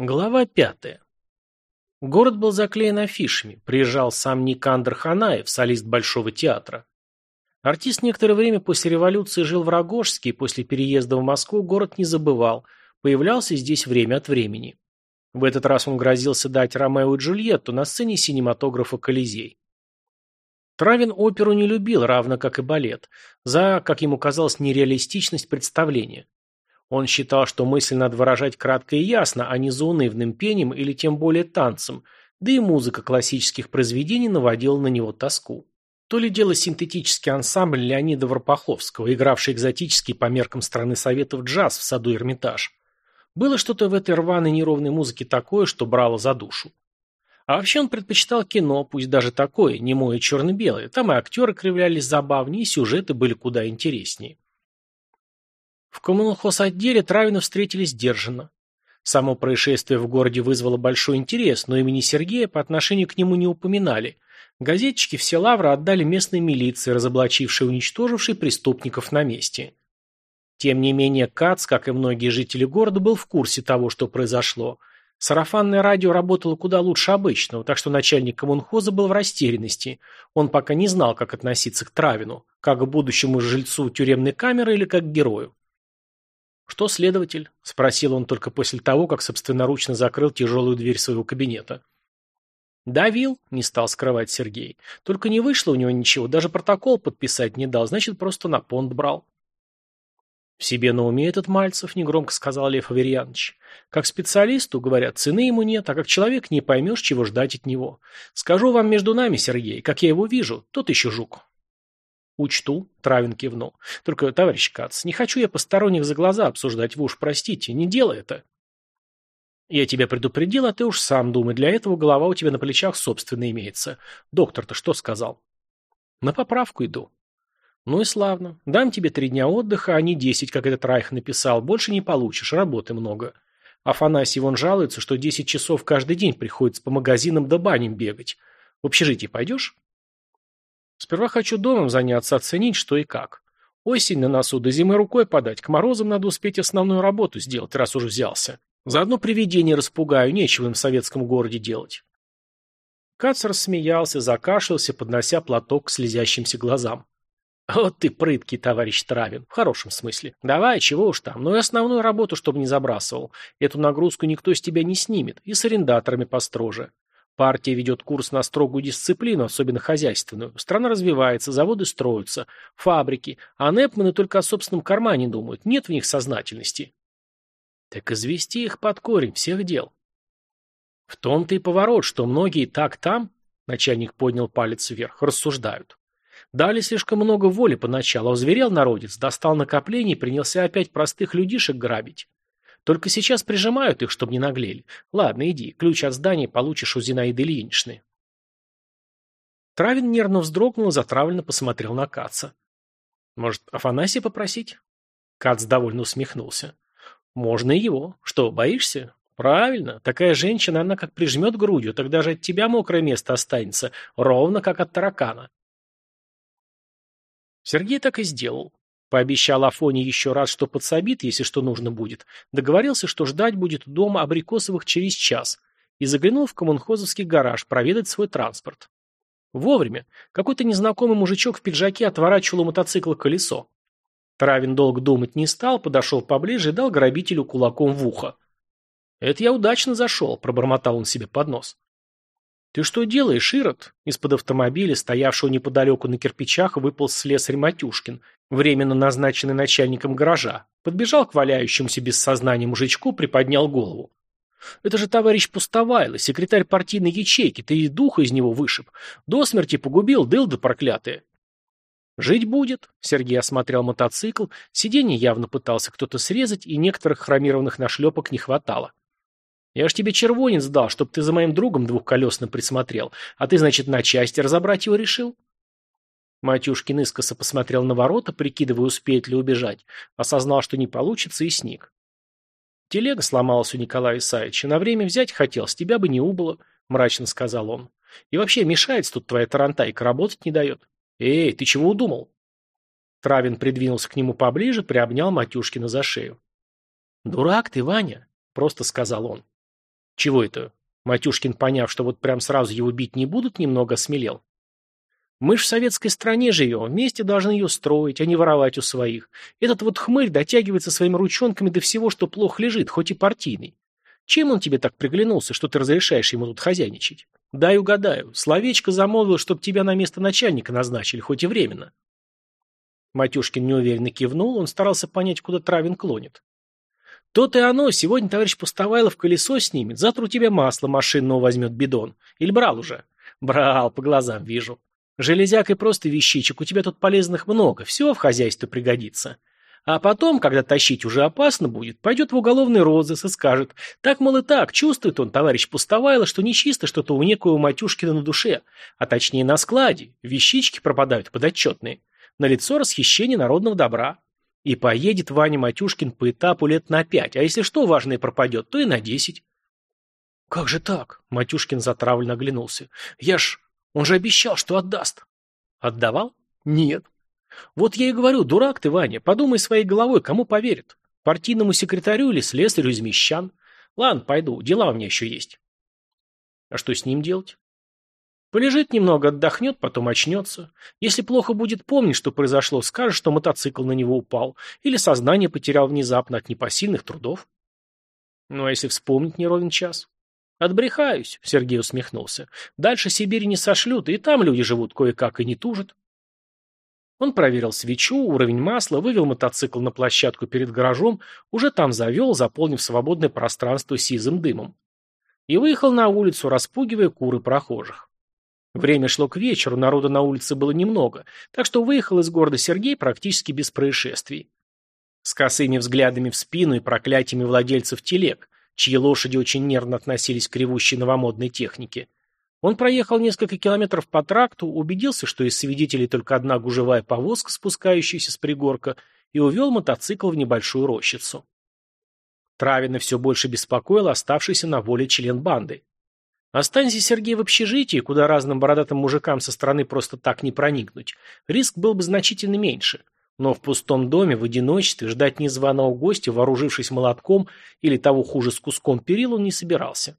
Глава пятая. Город был заклеен афишами. Приезжал сам Никандр Ханаев, солист Большого театра. Артист некоторое время после революции жил в Рогожске и после переезда в Москву город не забывал, появлялся здесь время от времени. В этот раз он грозился дать Ромео и Джульетту на сцене синематографа «Колизей». Травин оперу не любил, равно как и балет, за, как ему казалось, нереалистичность представления. Он считал, что мысль надо выражать кратко и ясно, а не заунывным пением или тем более танцем, да и музыка классических произведений наводила на него тоску. То ли дело синтетический ансамбль Леонида Варпаховского, игравший экзотический по меркам страны Советов джаз в саду Эрмитаж. Было что-то в этой рваной неровной музыке такое, что брало за душу. А вообще он предпочитал кино, пусть даже такое, немое черно-белое. Там и актеры кривлялись забавнее, и сюжеты были куда интереснее. В коммунхоз-отделе Травина встретили сдержанно. Само происшествие в городе вызвало большой интерес, но имени Сергея по отношению к нему не упоминали. Газетчики все лавры отдали местной милиции, разоблачившей и уничтожившей преступников на месте. Тем не менее, Кац, как и многие жители города, был в курсе того, что произошло. Сарафанное радио работало куда лучше обычного, так что начальник коммунхоза был в растерянности. Он пока не знал, как относиться к Травину, как к будущему жильцу тюремной камеры или как к герою. «Что, следователь?» – спросил он только после того, как собственноручно закрыл тяжелую дверь своего кабинета. «Давил», – не стал скрывать Сергей. «Только не вышло у него ничего, даже протокол подписать не дал, значит, просто на понт брал». «В себе на уме этот Мальцев», – негромко сказал Лев Аверьянович. «Как специалисту, говорят, цены ему нет, а как человек не поймешь, чего ждать от него. Скажу вам между нами, Сергей, как я его вижу, тот еще жук». «Учту», — Травин кивнул. «Только, товарищ Кац, не хочу я посторонних за глаза обсуждать, вы уж простите, не делай это». «Я тебя предупредил, а ты уж сам думай, для этого голова у тебя на плечах собственно имеется. Доктор-то что сказал?» «На поправку иду». «Ну и славно. Дам тебе три дня отдыха, а не десять, как этот Райх написал. Больше не получишь, работы много. Афанасий вон жалуется, что десять часов каждый день приходится по магазинам да баням бегать. В общежитие пойдешь?» Сперва хочу домом заняться, оценить, что и как. Осень на носу, до зимы рукой подать. К морозам надо успеть основную работу сделать, раз уже взялся. Заодно привидение распугаю, нечего им в советском городе делать. Кац рассмеялся, закашлялся, поднося платок к слезящимся глазам. «Вот ты прыткий, товарищ Травин, в хорошем смысле. Давай, чего уж там, но и основную работу, чтобы не забрасывал. Эту нагрузку никто с тебя не снимет, и с арендаторами построже. Партия ведет курс на строгую дисциплину, особенно хозяйственную. Страна развивается, заводы строятся, фабрики, а Непманы только о собственном кармане думают, нет в них сознательности. Так извести их под корень всех дел. В том-то и поворот, что многие так там, начальник поднял палец вверх, рассуждают. Дали слишком много воли поначалу, а озверел народец, достал накопление и принялся опять простых людишек грабить. Только сейчас прижимают их, чтобы не наглели. Ладно, иди, ключ от здания получишь у Зинаиды Ильиничны. Травин нервно вздрогнул и затравленно посмотрел на Каца. Может, Афанасия попросить? Кац довольно усмехнулся. Можно и его. Что, боишься? Правильно. Такая женщина, она как прижмет грудью, тогда же от тебя мокрое место останется, ровно как от таракана. Сергей так и сделал. Пообещал Афоне еще раз, что подсобит, если что нужно будет. Договорился, что ждать будет дома Абрикосовых через час. И заглянул в коммунхозовский гараж проведать свой транспорт. Вовремя. Какой-то незнакомый мужичок в пиджаке отворачивал у мотоцикла колесо. Травин долго думать не стал, подошел поближе и дал грабителю кулаком в ухо. «Это я удачно зашел», — пробормотал он себе под нос. «Ты что делаешь, Ирод?» Из-под автомобиля, стоявшего неподалеку на кирпичах, выпал слесарь Матюшкин, временно назначенный начальником гаража. Подбежал к валяющемуся без сознания мужичку, приподнял голову. «Это же товарищ Пустовайло, секретарь партийной ячейки, ты и дух из него вышиб. До смерти погубил, дылда проклятая». «Жить будет», — Сергей осмотрел мотоцикл, сиденье явно пытался кто-то срезать, и некоторых хромированных нашлепок не хватало. Я ж тебе червонец дал, чтоб ты за моим другом двухколесным присмотрел, а ты, значит, на части разобрать его решил?» Матюшкин искоса посмотрел на ворота, прикидывая, успеет ли убежать, осознал, что не получится, и сник. «Телега сломалась у Николая Исаевича. На время взять хотел, с тебя бы не убыло», — мрачно сказал он. «И вообще мешается тут твоя тарантайка, работать не дает. Эй, ты чего удумал?» Травин придвинулся к нему поближе, приобнял Матюшкина за шею. «Дурак ты, Ваня», — просто сказал он. Чего это? Матюшкин, поняв, что вот прям сразу его бить не будут, немного смелел. Мы ж в советской стране живем, вместе должны ее строить, а не воровать у своих. Этот вот хмырь дотягивается своими ручонками до всего, что плохо лежит, хоть и партийный. Чем он тебе так приглянулся, что ты разрешаешь ему тут хозяйничать? Дай угадаю. Словечко замолвил, чтоб тебя на место начальника назначили, хоть и временно. Матюшкин неуверенно кивнул, он старался понять, куда Травин клонит. То-то и оно, сегодня товарищ Пустовайлов колесо снимет, завтра у тебя масло машинного возьмет бидон. Или брал уже? Брал, по глазам вижу. Железяк и просто вещичек, у тебя тут полезных много, все в хозяйстве пригодится. А потом, когда тащить уже опасно будет, пойдет в уголовный розыск и скажет, так, мол, и так, чувствует он, товарищ Пустовайло, что нечисто что-то у некого Матюшкина на душе, а точнее на складе, вещички пропадают подотчетные. На лицо расхищение народного добра. И поедет Ваня Матюшкин по этапу лет на пять, а если что важное пропадет, то и на десять. «Как же так?» — Матюшкин затравленно оглянулся. «Я ж... Он же обещал, что отдаст». «Отдавал?» «Нет. Вот я и говорю, дурак ты, Ваня, подумай своей головой, кому поверит? Партийному секретарю или слесарю из мещан? Ладно, пойду, дела у меня еще есть. А что с ним делать? Полежит немного, отдохнет, потом очнется. Если плохо будет помнить, что произошло, скажет, что мотоцикл на него упал, или сознание потерял внезапно от непосильных трудов. Ну а если вспомнить не ровен час? Отбрехаюсь, Сергей усмехнулся. Дальше Сибири не сошлют, и там люди живут кое-как и не тужат. Он проверил свечу, уровень масла, вывел мотоцикл на площадку перед гаражом, уже там завел, заполнив свободное пространство сизым дымом. И выехал на улицу, распугивая куры прохожих. Время шло к вечеру, народа на улице было немного, так что выехал из города Сергей практически без происшествий. С косыми взглядами в спину и проклятиями владельцев телег, чьи лошади очень нервно относились к ревущей новомодной технике. Он проехал несколько километров по тракту, убедился, что из свидетелей только одна гужевая повозка, спускающаяся с пригорка, и увел мотоцикл в небольшую рощицу. Травина все больше беспокоил оставшийся на воле член банды. Останься Сергей в общежитии, куда разным бородатым мужикам со стороны просто так не проникнуть, риск был бы значительно меньше. Но в пустом доме, в одиночестве, ждать незваного гостя, вооружившись молотком или того хуже с куском перил, он не собирался.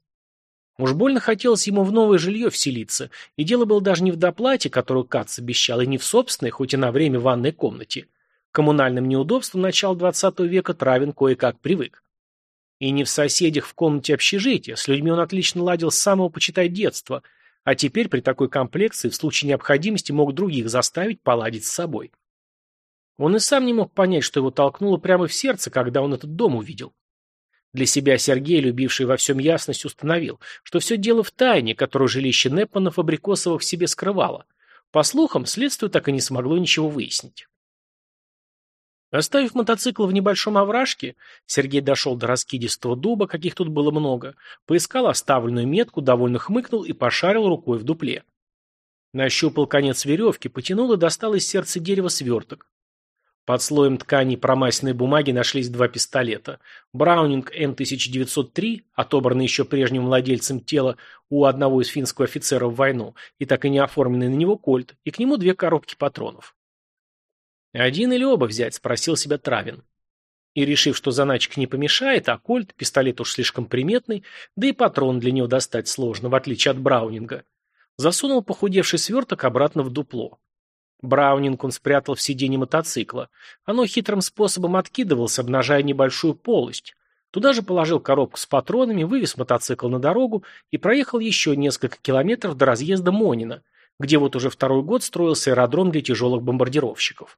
Уж больно хотелось ему в новое жилье вселиться, и дело было даже не в доплате, которую Кац обещал, и не в собственной, хоть и на время ванной комнате. К коммунальным неудобствам начала XX века Травин кое-как привык. И не в соседях в комнате общежития, с людьми он отлично ладил с самого, почитай, детства, а теперь при такой комплекции в случае необходимости мог других заставить поладить с собой. Он и сам не мог понять, что его толкнуло прямо в сердце, когда он этот дом увидел. Для себя Сергей, любивший во всем ясность, установил, что все дело в тайне, которую жилище Непманов Абрикосова в себе скрывало. По слухам, следствие так и не смогло ничего выяснить. Оставив мотоцикл в небольшом овражке, Сергей дошел до раскидистого дуба, каких тут было много, поискал оставленную метку, довольно хмыкнул и пошарил рукой в дупле. Нащупал конец веревки, потянул и достал из сердца дерева сверток. Под слоем ткани и промасленной бумаги нашлись два пистолета. Браунинг М1903, отобранный еще прежним владельцем тела у одного из финского офицера в войну, и так и не оформленный на него кольт, и к нему две коробки патронов. «Один или оба взять?» – спросил себя Травин. И, решив, что заначка не помешает, а кольт, пистолет уж слишком приметный, да и патрон для него достать сложно, в отличие от Браунинга, засунул похудевший сверток обратно в дупло. Браунинг он спрятал в сиденье мотоцикла. Оно хитрым способом откидывалось, обнажая небольшую полость. Туда же положил коробку с патронами, вывез мотоцикл на дорогу и проехал еще несколько километров до разъезда Монина, где вот уже второй год строился аэродром для тяжелых бомбардировщиков.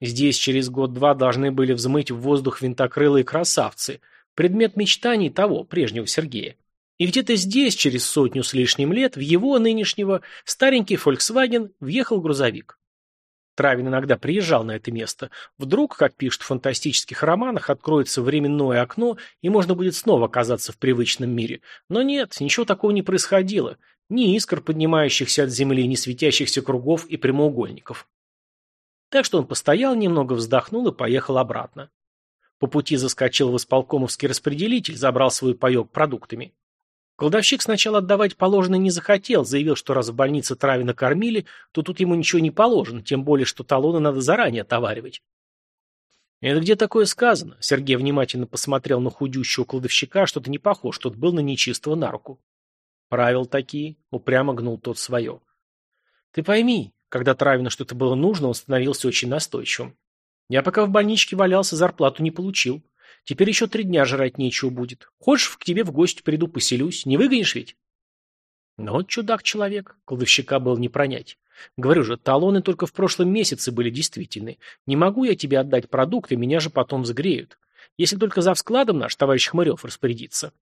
Здесь через год-два должны были взмыть в воздух винтокрылые красавцы, предмет мечтаний того, прежнего Сергея. И где-то здесь, через сотню с лишним лет, в его нынешнего старенький Volkswagen въехал грузовик. Травин иногда приезжал на это место. Вдруг, как пишут в фантастических романах, откроется временное окно, и можно будет снова оказаться в привычном мире. Но нет, ничего такого не происходило. Ни искр, поднимающихся от земли, ни светящихся кругов и прямоугольников. Так что он постоял немного, вздохнул и поехал обратно. По пути заскочил в исполкомовский распределитель, забрал свой паек продуктами. Кладовщик сначала отдавать положенное не захотел, заявил, что раз в больнице Травина кормили, то тут ему ничего не положено, тем более, что талоны надо заранее отоваривать. «Это где такое сказано?» Сергей внимательно посмотрел на худющего кладовщика, что-то не похож, тот был на нечистого на руку. «Правил такие», — упрямо гнул тот свое. «Ты пойми, когда Травину что-то было нужно, он становился очень настойчивым. Я пока в больничке валялся, зарплату не получил. Теперь еще три дня жрать нечего будет. Хочешь, к тебе в гости приду, поселюсь. Не выгонишь ведь?» Ну вот чудак-человек, кладовщика был не пронять. Говорю же, талоны только в прошлом месяце были действительны. Не могу я тебе отдать продукты, меня же потом загреют. Если только за складом наш товарищ Хмырев распорядится.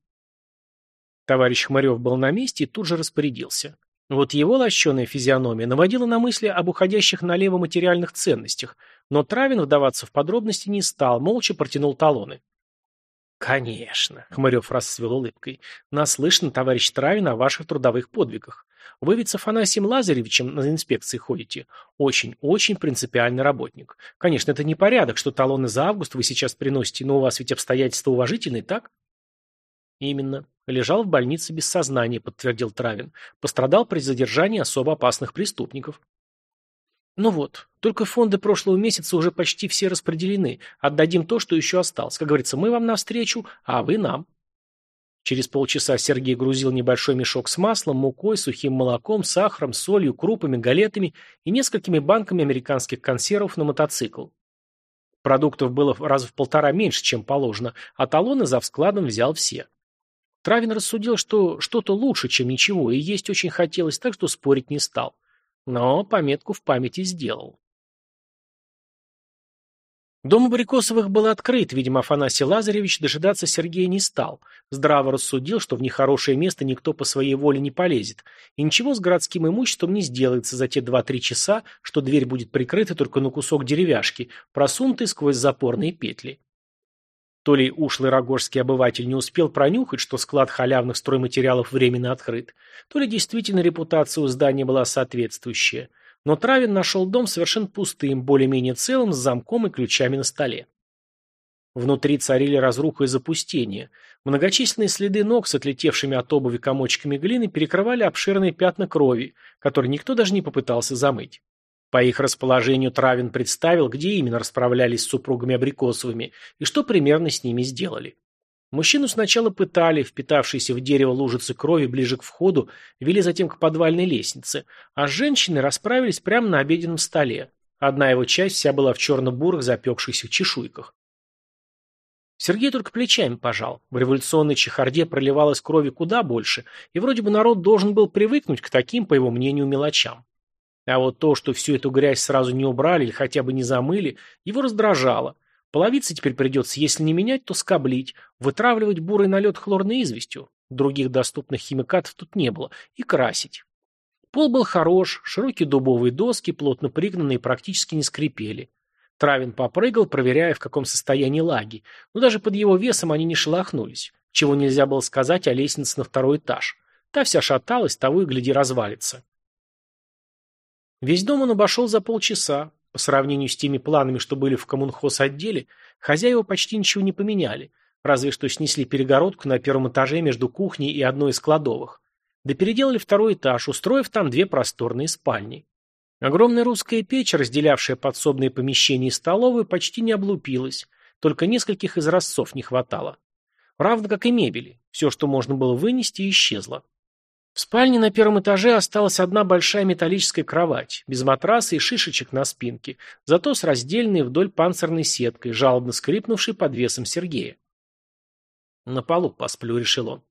Товарищ Хмырев был на месте и тут же распорядился. Вот его лощеная физиономия наводила на мысли об уходящих налево материальных ценностях, но Травин вдаваться в подробности не стал, молча протянул талоны. «Конечно», — Хмырев расцвел улыбкой, — «наслышан, товарищ Травин, о ваших трудовых подвигах. Вы ведь с Афанасием Лазаревичем на инспекции ходите. Очень-очень принципиальный работник. Конечно, это не порядок, что талоны за август вы сейчас приносите, но у вас ведь обстоятельства уважительные, так?» «Именно. Лежал в больнице без сознания», — подтвердил Травин. «Пострадал при задержании особо опасных преступников». «Ну вот, только фонды прошлого месяца уже почти все распределены. Отдадим то, что еще осталось. Как говорится, мы вам навстречу, а вы нам». Через полчаса Сергей грузил небольшой мешок с маслом, мукой, сухим молоком, сахаром, солью, крупами, галетами и несколькими банками американских консервов на мотоцикл. Продуктов было раз в полтора меньше, чем положено, а талоны за вскладом взял все. Травин рассудил, что что-то лучше, чем ничего, и есть очень хотелось, так что спорить не стал. Но пометку в памяти сделал. Дом Абрикосовых был открыт, видимо, Афанасий Лазаревич дожидаться Сергея не стал. Здраво рассудил, что в нехорошее место никто по своей воле не полезет, и ничего с городским имуществом не сделается за те два-три часа, что дверь будет прикрыта только на кусок деревяшки, просунутый сквозь запорные петли. То ли ушлый рогожский обыватель не успел пронюхать, что склад халявных стройматериалов временно открыт, то ли действительно репутация у здания была соответствующая. Но Травин нашел дом совершенно пустым, более-менее целым, с замком и ключами на столе. Внутри царили разруха и запустение. Многочисленные следы ног с отлетевшими от обуви комочками глины перекрывали обширные пятна крови, которые никто даже не попытался замыть. По их расположению Травин представил, где именно расправлялись с супругами Абрикосовыми и что примерно с ними сделали. Мужчину сначала пытали, впитавшиеся в дерево лужицы крови ближе к входу, вели затем к подвальной лестнице, а женщины расправились прямо на обеденном столе. Одна его часть вся была в черно-бурых запекшихся чешуйках. Сергей только плечами пожал. В революционной чехарде проливалось крови куда больше, и вроде бы народ должен был привыкнуть к таким, по его мнению, мелочам. А вот то, что всю эту грязь сразу не убрали или хотя бы не замыли, его раздражало. Половицы теперь придется, если не менять, то скоблить, вытравливать бурый налет хлорной известью. Других доступных химикатов тут не было. И красить. Пол был хорош, широкие дубовые доски, плотно пригнанные, практически не скрипели. Травин попрыгал, проверяя, в каком состоянии лаги, но даже под его весом они не шелохнулись, чего нельзя было сказать о лестнице на второй этаж. Та вся шаталась, того и гляди развалится. Весь дом он обошел за полчаса. По сравнению с теми планами, что были в коммунхоз-отделе, хозяева почти ничего не поменяли, разве что снесли перегородку на первом этаже между кухней и одной из кладовых. Да переделали второй этаж, устроив там две просторные спальни. Огромная русская печь, разделявшая подсобные помещения и столовую, почти не облупилась, только нескольких изразцов не хватало. Равно как и мебели. Все, что можно было вынести, исчезло. В спальне на первом этаже осталась одна большая металлическая кровать, без матраса и шишечек на спинке, зато с раздельной вдоль панцирной сеткой, жалобно скрипнувшей под весом Сергея. «На полу посплю», — решил он.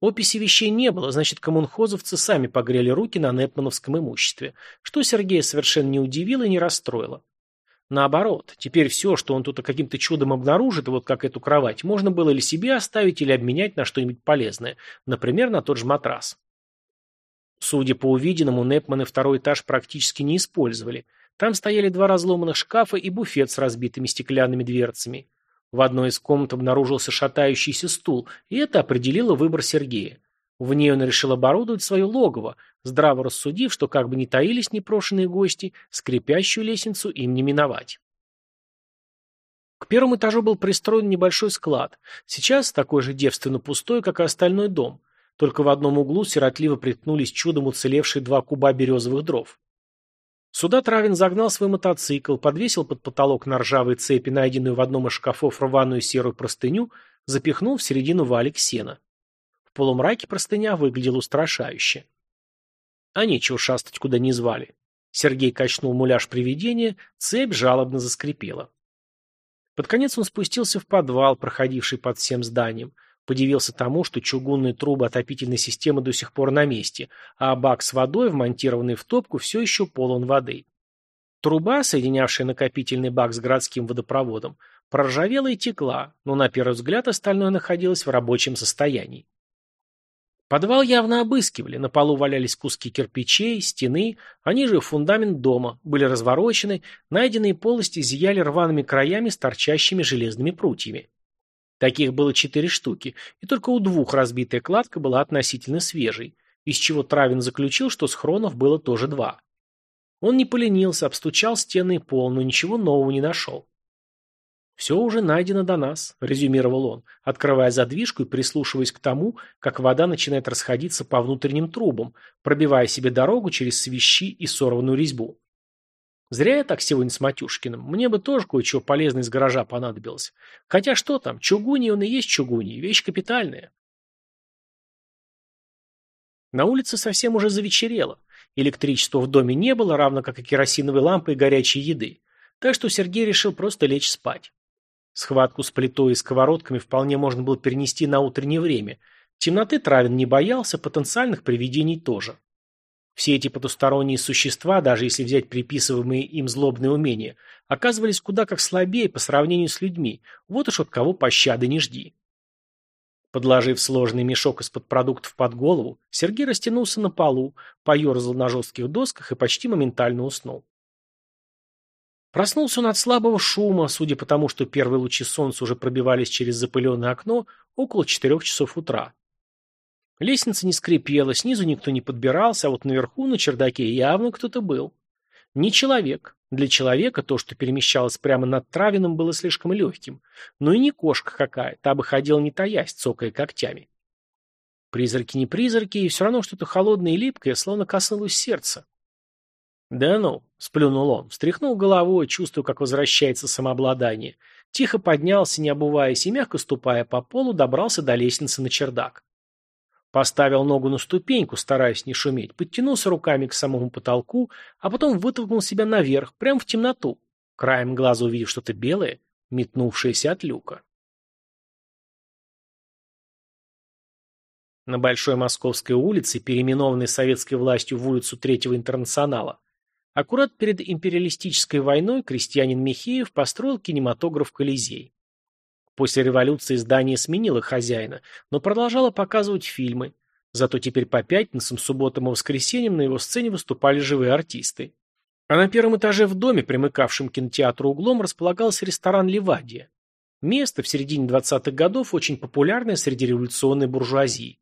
Описи вещей не было, значит, коммунхозовцы сами погрели руки на Непмановском имуществе, что Сергея совершенно не удивило и не расстроило. Наоборот, теперь все, что он тут каким-то чудом обнаружит, вот как эту кровать, можно было или себе оставить, или обменять на что-нибудь полезное, например, на тот же матрас. Судя по увиденному, Непманы второй этаж практически не использовали. Там стояли два разломанных шкафа и буфет с разбитыми стеклянными дверцами. В одной из комнат обнаружился шатающийся стул, и это определило выбор Сергея. В ней он решил оборудовать свое логово, здраво рассудив, что как бы ни таились непрошенные гости, скрипящую лестницу им не миновать. К первому этажу был пристроен небольшой склад, сейчас такой же девственно пустой, как и остальной дом, только в одном углу сиротливо приткнулись чудом уцелевшие два куба березовых дров. Сюда Травин загнал свой мотоцикл, подвесил под потолок на ржавой цепи, найденную в одном из шкафов рваную серую простыню, запихнул в середину валик сена. Полумраке простыня выглядела устрашающе. А нечего шастать, куда не звали. Сергей качнул муляж привидения, цепь жалобно заскрипела. Под конец он спустился в подвал, проходивший под всем зданием, подивился тому, что чугунные трубы отопительной системы до сих пор на месте, а бак с водой, вмонтированный в топку, все еще полон воды. Труба, соединявшая накопительный бак с городским водопроводом, проржавела и текла, но на первый взгляд остальное находилось в рабочем состоянии. Подвал явно обыскивали, на полу валялись куски кирпичей, стены, они же фундамент дома, были разворочены, найденные полости зияли рваными краями с торчащими железными прутьями. Таких было четыре штуки, и только у двух разбитая кладка была относительно свежей, из чего Травин заключил, что схронов было тоже два. Он не поленился, обстучал стены и пол, но ничего нового не нашел. «Все уже найдено до нас», — резюмировал он, открывая задвижку и прислушиваясь к тому, как вода начинает расходиться по внутренним трубам, пробивая себе дорогу через свищи и сорванную резьбу. Зря я так сегодня с Матюшкиным. Мне бы тоже кое-чего полезное из гаража понадобилось. Хотя что там, чугуний он и есть чугуний, вещь капитальная. На улице совсем уже завечерело. Электричества в доме не было, равно как и керосиновой лампы и горячей еды. Так что Сергей решил просто лечь спать. Схватку с плитой и сковородками вполне можно было перенести на утреннее время. Темноты Травин не боялся, потенциальных привидений тоже. Все эти потусторонние существа, даже если взять приписываемые им злобные умения, оказывались куда как слабее по сравнению с людьми. Вот уж от кого пощады не жди. Подложив сложный мешок из-под продуктов под голову, Сергей растянулся на полу, поерзал на жестких досках и почти моментально уснул. Проснулся он от слабого шума, судя по тому, что первые лучи солнца уже пробивались через запыленное окно, около четырех часов утра. Лестница не скрипела, снизу никто не подбирался, а вот наверху, на чердаке, явно кто-то был. Не человек. Для человека то, что перемещалось прямо над Травином, было слишком легким. Но и не кошка какая, та бы ходила не таясь, цокая когтями. Призраки не призраки, и все равно что-то холодное и липкое, словно коснулось сердца. «Да ну», — сплюнул он, встряхнул головой, чувствуя, как возвращается самообладание. Тихо поднялся, не обуваясь, и, мягко ступая по полу, добрался до лестницы на чердак. Поставил ногу на ступеньку, стараясь не шуметь, подтянулся руками к самому потолку, а потом вытолкнул себя наверх, прямо в темноту, краем глаза увидев что-то белое, метнувшееся от люка. На Большой Московской улице, переименованной советской властью в улицу Третьего Интернационала, Аккурат перед империалистической войной крестьянин Михеев построил кинематограф «Колизей». После революции здание сменило хозяина, но продолжало показывать фильмы. Зато теперь по пятницам, субботам и воскресеньям на его сцене выступали живые артисты. А на первом этаже в доме, примыкавшем к кинотеатру углом, располагался ресторан «Ливадия». Место в середине 20-х годов очень популярное среди революционной буржуазии.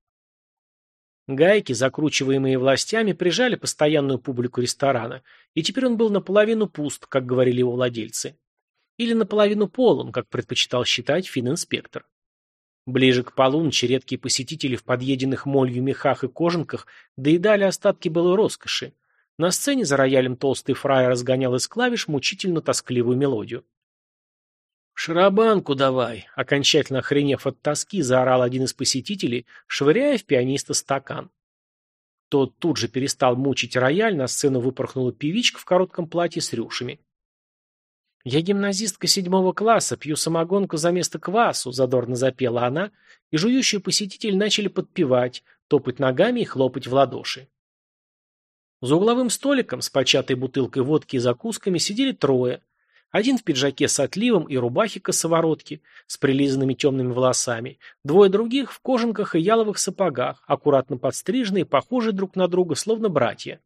Гайки, закручиваемые властями, прижали постоянную публику ресторана, и теперь он был наполовину пуст, как говорили его владельцы. Или наполовину полон, как предпочитал считать финн-инспектор. Ближе к полуночи редкие посетители в подъеденных молью мехах и кожанках доедали остатки былой роскоши. На сцене за роялем толстый фрай разгонял из клавиш мучительно тоскливую мелодию. «Шарабанку давай!» — окончательно охренев от тоски, заорал один из посетителей, швыряя в пианиста стакан. Тот тут же перестал мучить рояль, на сцену выпорхнула певичка в коротком платье с рюшами. «Я гимназистка седьмого класса, пью самогонку за место квасу», — задорно запела она, и жующие посетители начали подпевать, топать ногами и хлопать в ладоши. За угловым столиком с початой бутылкой водки и закусками сидели трое — один в пиджаке с отливом и рубахе косоворотки, с прилизанными темными волосами. Двое других в кожанках и яловых сапогах, аккуратно подстриженные, похожие друг на друга, словно братья.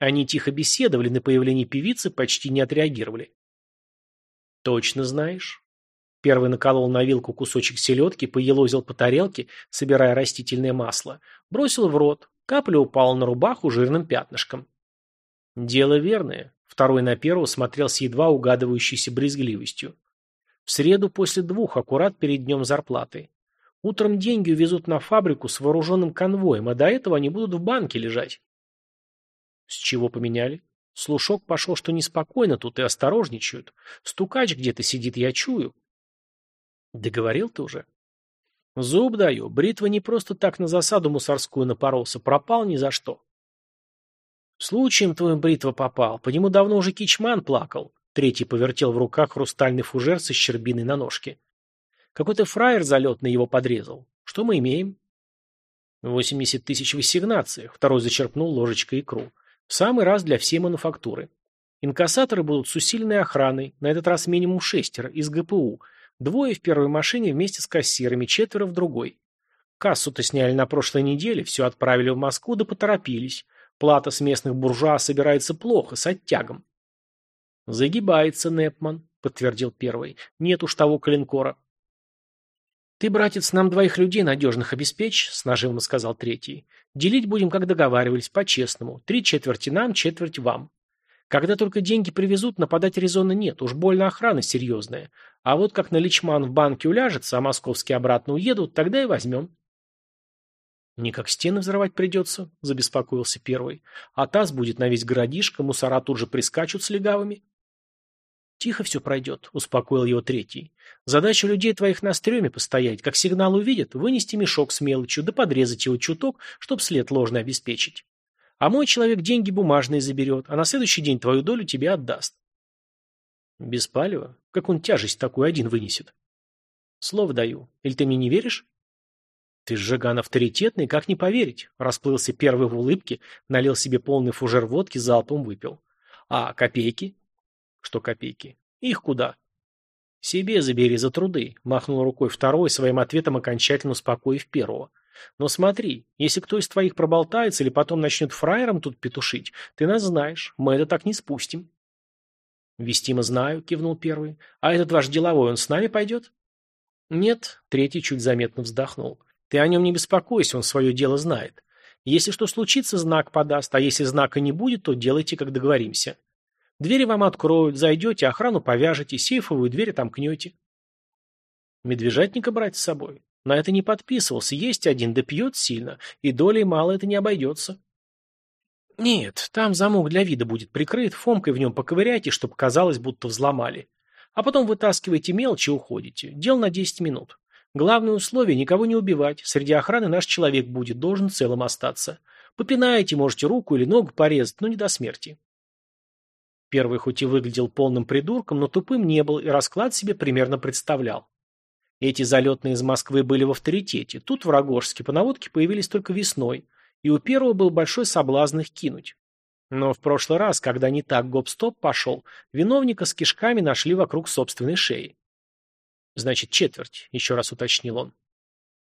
Они тихо беседовали, на появление певицы почти не отреагировали. «Точно знаешь?» Первый наколол на вилку кусочек селедки, поелозил по тарелке, собирая растительное масло, бросил в рот, капля упала на рубаху жирным пятнышком. «Дело верное. Второй на первого смотрел с едва угадывающейся брезгливостью. В среду после двух, аккурат перед днем зарплаты. Утром деньги увезут на фабрику с вооруженным конвоем, а до этого они будут в банке лежать. С чего поменяли? Слушок пошел, что неспокойно тут и осторожничают. Стукач где-то сидит, я чую. Договорил ты уже? Зуб даю. Бритва не просто так на засаду мусорскую напоролся. Пропал ни за что. Случаем твоим бритва попал. По нему давно уже кичман плакал. Третий повертел в руках хрустальный фужер со щербиной на ножке. Какой-то фраер залетный его подрезал. Что мы имеем? Восемьдесят тысяч в ассигнациях. Второй зачерпнул ложечкой икру. В самый раз для всей мануфактуры. Инкассаторы будут с усиленной охраной, на этот раз минимум шестеро, из ГПУ. Двое в первой машине вместе с кассирами, четверо в другой. Кассу-то сняли на прошлой неделе, все отправили в Москву да поторопились. Плата с местных буржуа собирается плохо, с оттягом. «Загибается, Непман», — подтвердил первый. «Нет уж того калинкора». «Ты, братец, нам двоих людей надежных обеспечь», — с нажимом сказал третий. «Делить будем, как договаривались, по-честному. Три четверти нам, четверть вам. Когда только деньги привезут, нападать резона нет, уж больно охрана серьезная. А вот как на Личман в банке уляжется, а московские обратно уедут, тогда и возьмем». «Не как стены взрывать придется», — забеспокоился первый. «А таз будет на весь городишко, мусора тут же прискачут с легавыми». «Тихо все пройдет», — успокоил его третий. «Задача людей твоих на стреме постоять. Как сигнал увидят, вынести мешок с мелочью, да подрезать его чуток, чтоб след ложно обеспечить. А мой человек деньги бумажные заберет, а на следующий день твою долю тебе отдаст». «Без палева? Как он тяжесть такую один вынесет?» «Слово даю. Или ты мне не веришь?» «Ты сжиган авторитетный, как не поверить?» Расплылся первый в улыбке, налил себе полный фужер водки, залпом выпил. «А копейки?» Что копейки? Их куда? Себе забери за труды, махнул рукой второй, своим ответом окончательно успокоив первого. Но смотри, если кто из твоих проболтается или потом начнет фраером тут петушить, ты нас знаешь, мы это так не спустим. Вестимо знаю, кивнул первый. А этот ваш деловой, он с нами пойдет? Нет, третий чуть заметно вздохнул. Ты о нем не беспокойся, он свое дело знает. Если что случится, знак подаст, а если знака не будет, то делайте, как договоримся. Двери вам откроют, зайдете, охрану повяжете, сейфовую дверь отомкнете. Медвежатника брать с собой? На это не подписывался, есть один, да пьет сильно, и долей мало это не обойдется. Нет, там замок для вида будет прикрыт, фомкой в нем поковыряйте, чтобы казалось, будто взломали. А потом вытаскивайте мелочи и уходите. Дел на 10 минут. Главное условие – никого не убивать. Среди охраны наш человек будет, должен целым остаться. Попинаете, можете руку или ногу порезать, но не до смерти. Первый хоть и выглядел полным придурком, но тупым не был и расклад себе примерно представлял. Эти залетные из Москвы были в авторитете. Тут в Рогожске по наводке появились только весной, и у первого был большой соблазн их кинуть. Но в прошлый раз, когда не так гоп-стоп пошел, виновника с кишками нашли вокруг собственной шеи. «Значит, четверть», — еще раз уточнил он.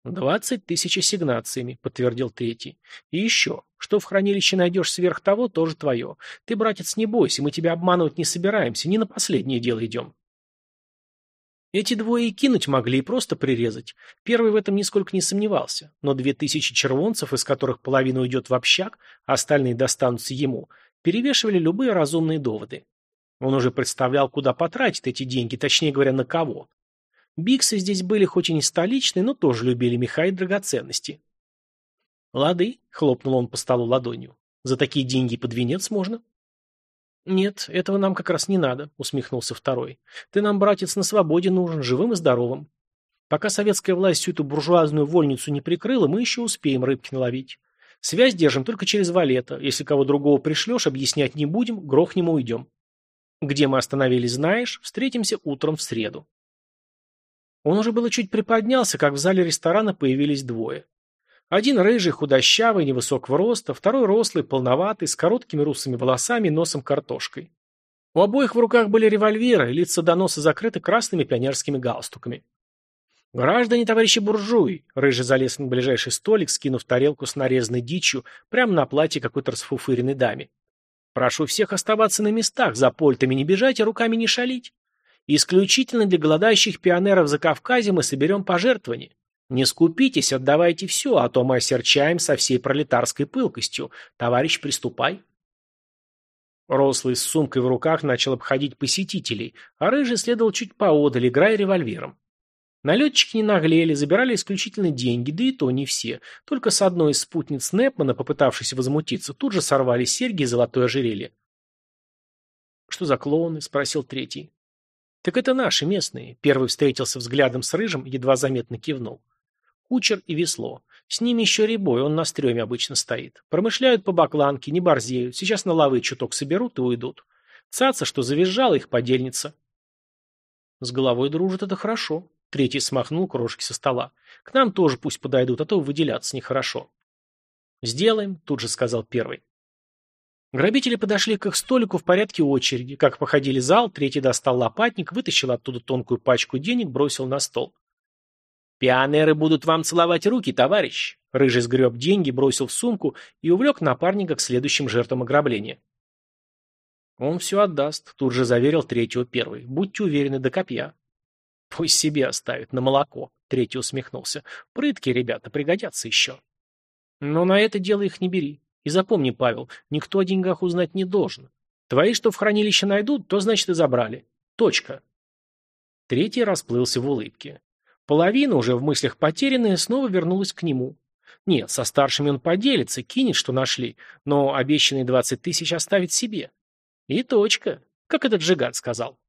«Двадцать тысяч ассигнациями», — подтвердил третий. «И еще, что в хранилище найдешь сверх того, тоже твое. Ты, братец, не бойся, мы тебя обманывать не собираемся, не на последнее дело идем». Эти двое и кинуть могли, и просто прирезать. Первый в этом нисколько не сомневался. Но две тысячи червонцев, из которых половина уйдет в общак, а остальные достанутся ему, перевешивали любые разумные доводы. Он уже представлял, куда потратить эти деньги, точнее говоря, на кого. Биксы здесь были хоть и не столичные, но тоже любили меха и драгоценности. «Лады», — хлопнул он по столу ладонью, — «за такие деньги под венец можно?» «Нет, этого нам как раз не надо», — усмехнулся второй. «Ты нам, братец, на свободе нужен, живым и здоровым. Пока советская власть всю эту буржуазную вольницу не прикрыла, мы еще успеем рыбки наловить. Связь держим только через валета. Если кого другого пришлешь, объяснять не будем, грохнем и уйдем. Где мы остановились, знаешь, встретимся утром в среду». Он уже было чуть приподнялся, как в зале ресторана появились двое. Один рыжий, худощавый, невысокого роста, второй рослый, полноватый, с короткими русыми волосами и носом картошкой. У обоих в руках были револьверы, лица до носа закрыты красными пионерскими галстуками. «Граждане, товарищи буржуи!» Рыжий залез на ближайший столик, скинув тарелку с нарезанной дичью прямо на платье какой-то расфуфыренной даме. «Прошу всех оставаться на местах, за польтами не бежать и руками не шалить. Исключительно для голодающих пионеров за Кавказе мы соберем пожертвования. Не скупитесь, отдавайте все, а то мы осерчаем со всей пролетарской пылкостью. Товарищ, приступай. Рослый с сумкой в руках начал обходить посетителей, а рыжий следовал чуть поодаль, играя револьвером. Налетчики не наглели, забирали исключительно деньги, да и то не все. Только с одной из спутниц Непмана, попытавшейся возмутиться, тут же сорвали серьги и золотое ожерелье. Что за клоуны? Спросил третий. Так это наши местные. Первый встретился взглядом с Рыжим, едва заметно кивнул. Кучер и весло. С ними еще ребой, он на стреме обычно стоит. Промышляют по бакланке, не борзеют. Сейчас на лавы чуток соберут и уйдут. Цаца, что завизжала их подельница. С головой дружит, это хорошо. Третий смахнул крошки со стола. К нам тоже пусть подойдут, а то выделяться нехорошо. Сделаем, тут же сказал первый. Грабители подошли к их столику в порядке очереди. Как походили зал, третий достал лопатник, вытащил оттуда тонкую пачку денег, бросил на стол. «Пионеры будут вам целовать руки, товарищ!» Рыжий сгреб деньги, бросил в сумку и увлек напарника к следующим жертвам ограбления. «Он все отдаст», — тут же заверил третьего первый. «Будьте уверены до копья». «Пусть себе оставит, на молоко», — третий усмехнулся. «Прытки, ребята, пригодятся еще». «Но на это дело их не бери. И запомни, Павел, никто о деньгах узнать не должен. Твои, что в хранилище найдут, то значит и забрали. Точка». Третий расплылся в улыбке. Половина, уже в мыслях потерянная, снова вернулась к нему. Нет, со старшими он поделится, кинет, что нашли, но обещанные двадцать тысяч оставит себе. И точка, как этот Жигат сказал.